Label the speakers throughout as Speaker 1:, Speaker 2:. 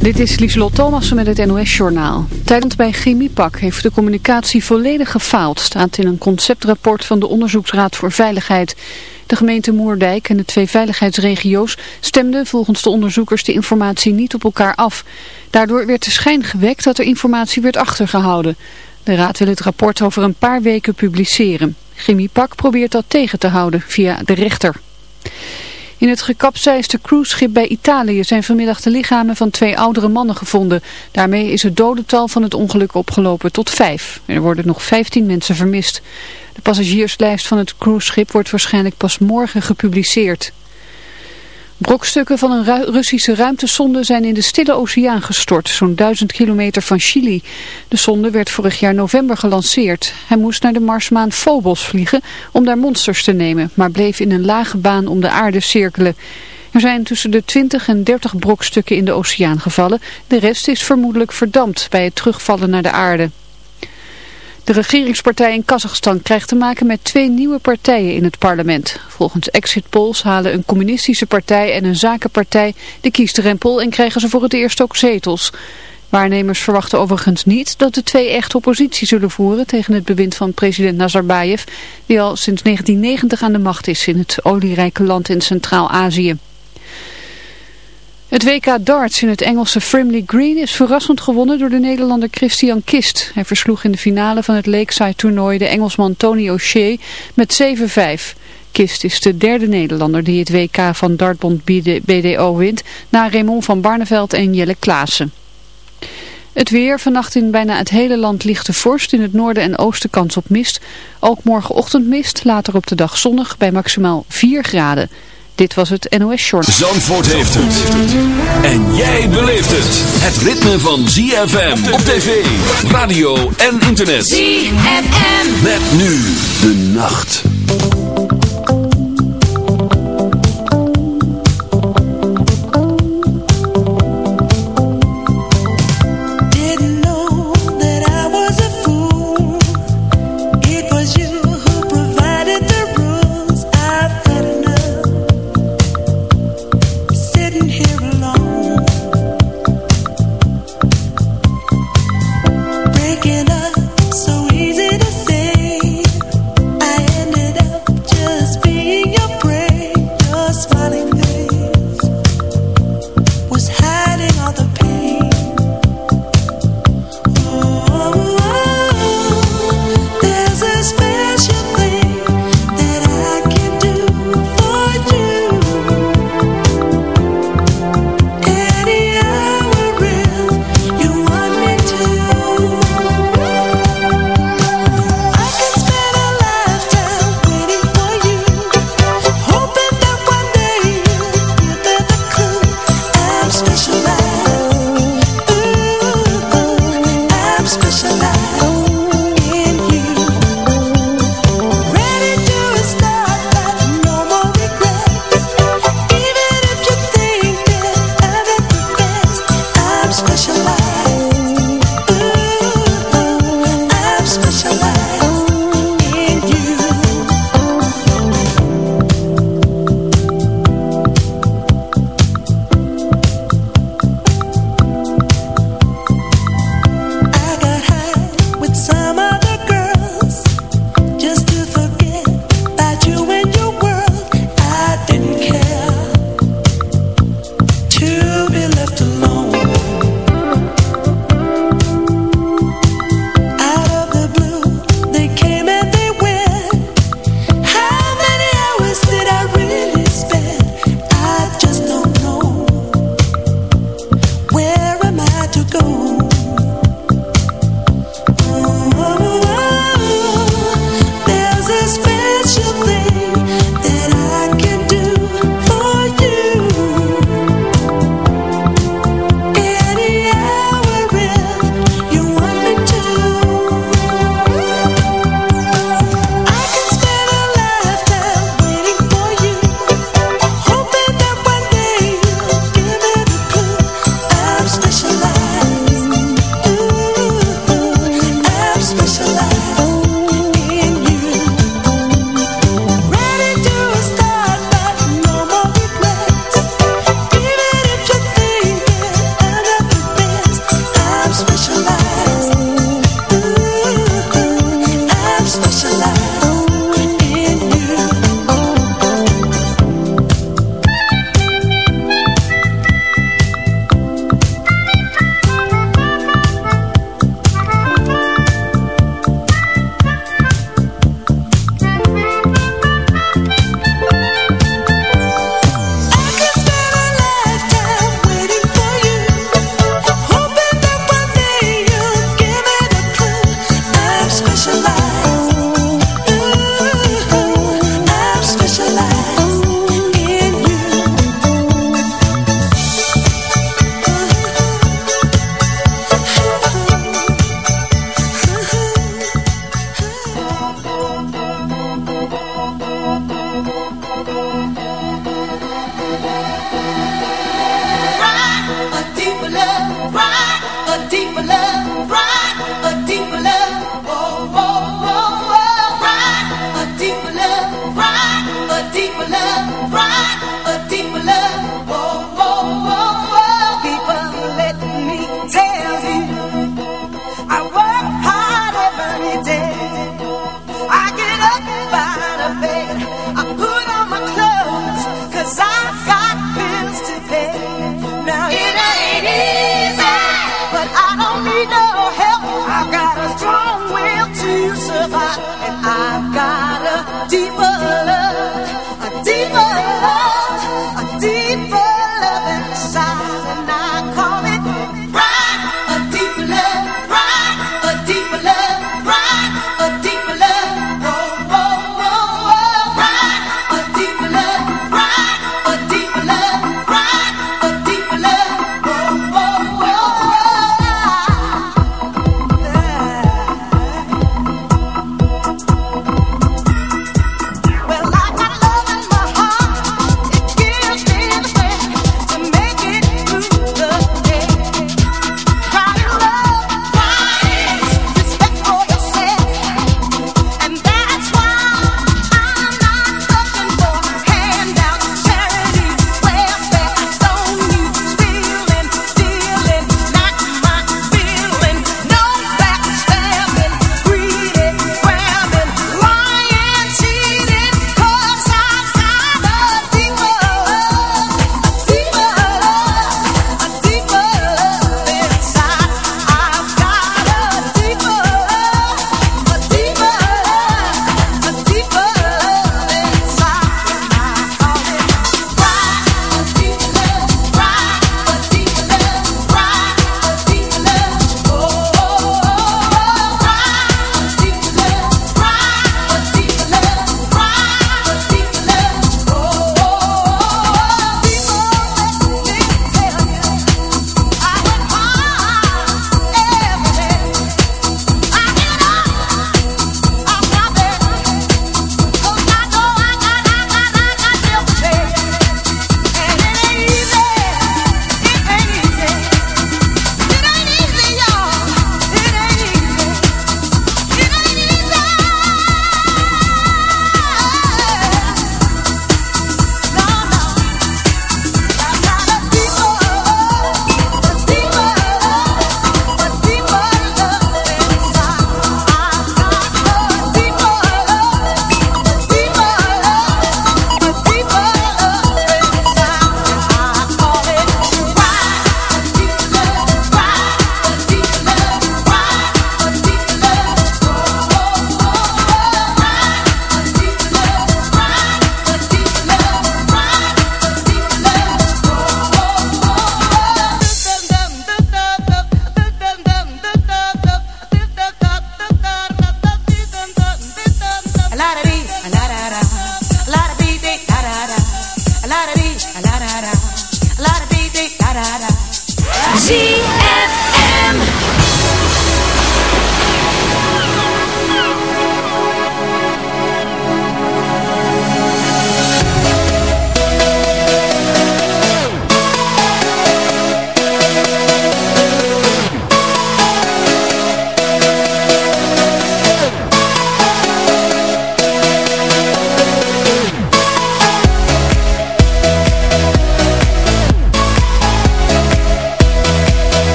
Speaker 1: Dit is Lieselot Thomassen met het NOS-journaal. Tijdens bij Chemiepak heeft de communicatie volledig gefaald, staat in een conceptrapport van de Onderzoeksraad voor Veiligheid. De gemeente Moerdijk en de twee veiligheidsregio's stemden volgens de onderzoekers de informatie niet op elkaar af. Daardoor werd de schijn gewekt dat er informatie werd achtergehouden. De raad wil het rapport over een paar weken publiceren. Chemiepak probeert dat tegen te houden via de rechter. In het gekapseisde cruiseschip bij Italië zijn vanmiddag de lichamen van twee oudere mannen gevonden. Daarmee is het dodental van het ongeluk opgelopen tot vijf. Er worden nog vijftien mensen vermist. De passagierslijst van het cruiseschip wordt waarschijnlijk pas morgen gepubliceerd. Brokstukken van een Russische ruimtesonde zijn in de Stille Oceaan gestort, zo'n duizend kilometer van Chili. De sonde werd vorig jaar november gelanceerd. Hij moest naar de Marsmaan Phobos vliegen om daar monsters te nemen, maar bleef in een lage baan om de aarde cirkelen. Er zijn tussen de 20 en 30 brokstukken in de oceaan gevallen. De rest is vermoedelijk verdampt bij het terugvallen naar de aarde. De regeringspartij in Kazachstan krijgt te maken met twee nieuwe partijen in het parlement. Volgens exit polls halen een communistische partij en een zakenpartij de kiesdrempel en krijgen ze voor het eerst ook zetels. Waarnemers verwachten overigens niet dat de twee echt oppositie zullen voeren tegen het bewind van president Nazarbayev, die al sinds 1990 aan de macht is in het olierijke land in Centraal-Azië. Het WK darts in het Engelse Frimley Green is verrassend gewonnen door de Nederlander Christian Kist. Hij versloeg in de finale van het Lakeside toernooi de Engelsman Tony O'Shea met 7-5. Kist is de derde Nederlander die het WK van dartbond BDO wint, na Raymond van Barneveld en Jelle Klaassen. Het weer, vannacht in bijna het hele land lichte vorst, in het noorden en oosten kans op mist. Ook morgenochtend mist, later op de dag zonnig bij maximaal 4 graden. Dit was het NOS Short.
Speaker 2: Zandvoort heeft het. En jij beleeft het. Het ritme van ZFM op tv, radio en internet.
Speaker 3: ZFM.
Speaker 2: Met nu de nacht.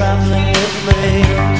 Speaker 2: traveling with me.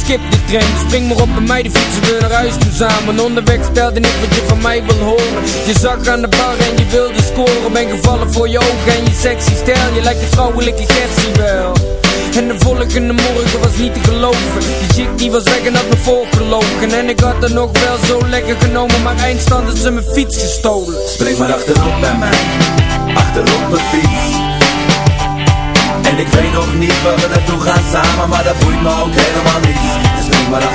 Speaker 4: skip die trein. Dus spring maar op bij mij, die fietsen we naar huis toe samen. Onderweg stelde ik wat je van mij wil horen. Je zag aan de bar en je wilde scoren. Ben gevallen voor je ogen en je sexy stijl. Je lijkt een vrouwelijke Gertie wel. En de volgende morgen was niet te geloven. Die chick die was weg en had me voorgelogen. En ik had er nog wel zo lekker genomen Maar eindstand had ze mijn fiets gestolen.
Speaker 5: Spring maar achterop bij mij, achterop mijn fiets. En ik weet nog niet waar we naartoe gaan samen, maar dat boeit me ook helemaal niet.